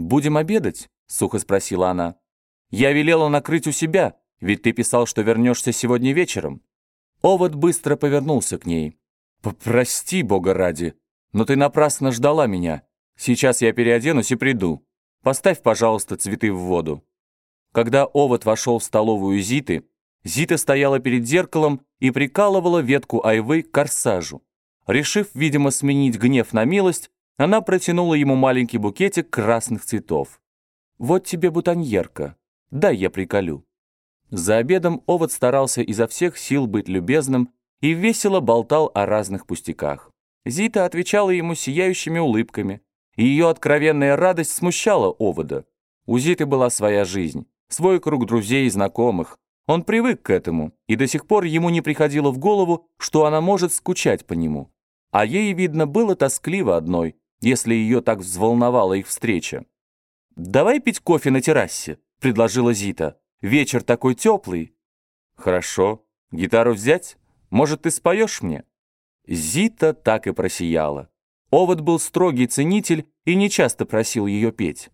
«Будем обедать?» — сухо спросила она. «Я велела накрыть у себя, ведь ты писал, что вернешься сегодня вечером». Овод быстро повернулся к ней. «Прости, бога ради, но ты напрасно ждала меня. Сейчас я переоденусь и приду. Поставь, пожалуйста, цветы в воду». Когда Овод вошел в столовую Зиты, Зита стояла перед зеркалом и прикалывала ветку айвы к корсажу. Решив, видимо, сменить гнев на милость, она протянула ему маленький букетик красных цветов. «Вот тебе бутоньерка. Дай я приколю». За обедом Овод старался изо всех сил быть любезным и весело болтал о разных пустяках. Зита отвечала ему сияющими улыбками, и ее откровенная радость смущала Овода. У Зиты была своя жизнь, свой круг друзей и знакомых. Он привык к этому, и до сих пор ему не приходило в голову, что она может скучать по нему. А ей, видно, было тоскливо одной, если ее так взволновала их встреча. «Давай пить кофе на террасе», — предложила Зита. «Вечер такой теплый». «Хорошо. Гитару взять? Может, ты споешь мне?» Зита так и просияла. Овод был строгий ценитель и нечасто просил ее петь.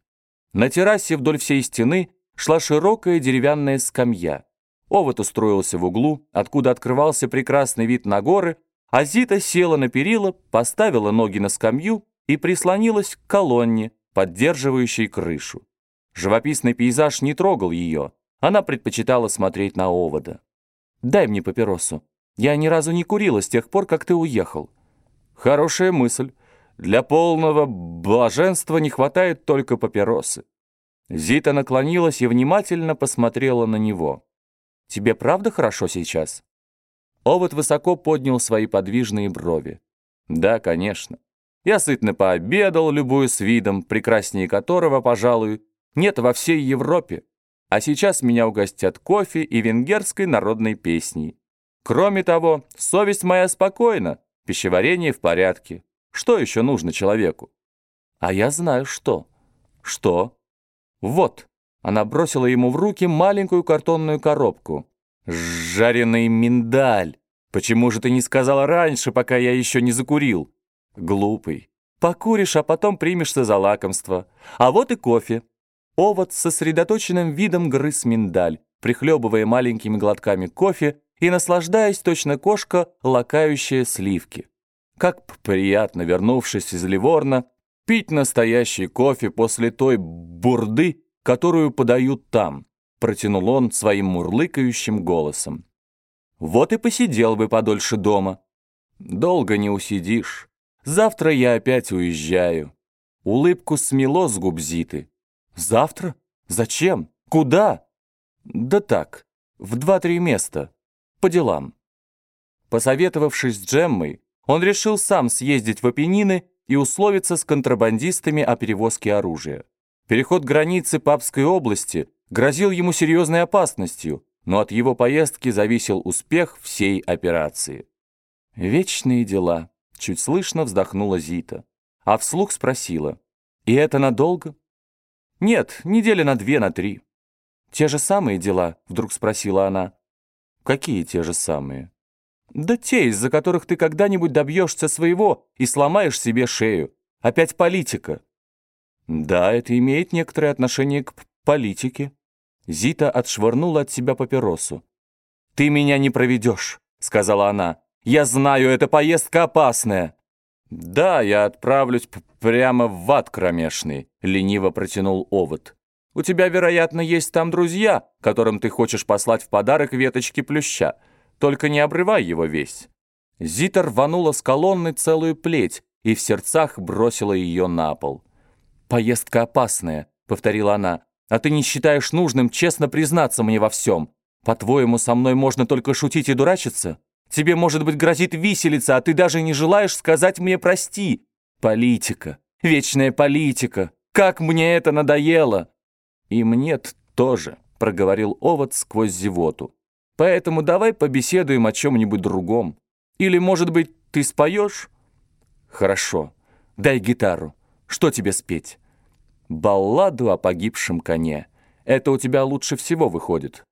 На террасе вдоль всей стены шла широкая деревянная скамья. Овод устроился в углу, откуда открывался прекрасный вид на горы, а Зита села на перила, поставила ноги на скамью и прислонилась к колонне, поддерживающей крышу. Живописный пейзаж не трогал ее, она предпочитала смотреть на овода. «Дай мне папиросу. Я ни разу не курила с тех пор, как ты уехал». «Хорошая мысль. Для полного блаженства не хватает только папиросы». Зита наклонилась и внимательно посмотрела на него. «Тебе правда хорошо сейчас?» Овод высоко поднял свои подвижные брови. «Да, конечно. Я сытно пообедал, любую с видом, прекраснее которого, пожалуй, нет во всей Европе. А сейчас меня угостят кофе и венгерской народной песней. Кроме того, совесть моя спокойна, пищеварение в порядке. Что еще нужно человеку? А я знаю, что. Что? Вот. Она бросила ему в руки маленькую картонную коробку. «Жареный миндаль! Почему же ты не сказала раньше, пока я еще не закурил?» Глупый. Покуришь, а потом примешься за лакомство. А вот и кофе. Овод с сосредоточенным видом грыз миндаль, прихлебывая маленькими глотками кофе и наслаждаясь точно кошка, лакающая сливки. Как приятно, вернувшись из Ливорна, пить настоящий кофе после той бурды, которую подают там, протянул он своим мурлыкающим голосом. Вот и посидел бы подольше дома. Долго не усидишь. Завтра я опять уезжаю. Улыбку смело с губ Зиты. Завтра? Зачем? Куда? Да так, в два-три места. По делам. Посоветовавшись с Джеммой, он решил сам съездить в Апеннины и условиться с контрабандистами о перевозке оружия. Переход границы Папской области грозил ему серьезной опасностью, но от его поездки зависел успех всей операции. Вечные дела. Чуть слышно вздохнула Зита, а вслух спросила. «И это надолго?» «Нет, недели на две, на три». «Те же самые дела?» — вдруг спросила она. «Какие те же самые?» «Да те, из-за которых ты когда-нибудь добьешься своего и сломаешь себе шею. Опять политика». «Да, это имеет некоторое отношение к политике». Зита отшвырнула от себя папиросу. «Ты меня не проведешь», — сказала она. Я знаю, эта поездка опасная». «Да, я отправлюсь прямо в ад кромешный», — лениво протянул овод. «У тебя, вероятно, есть там друзья, которым ты хочешь послать в подарок веточки плюща. Только не обрывай его весь». Зита рванула с колонны целую плеть и в сердцах бросила ее на пол. «Поездка опасная», — повторила она. «А ты не считаешь нужным честно признаться мне во всем? По-твоему, со мной можно только шутить и дурачиться?» Тебе, может быть, грозит виселица, а ты даже не желаешь сказать мне «прости». Политика, вечная политика. Как мне это надоело!» «И мне тоже», — проговорил овод сквозь зевоту. «Поэтому давай побеседуем о чем-нибудь другом. Или, может быть, ты споешь?» «Хорошо. Дай гитару. Что тебе спеть?» «Балладу о погибшем коне. Это у тебя лучше всего выходит».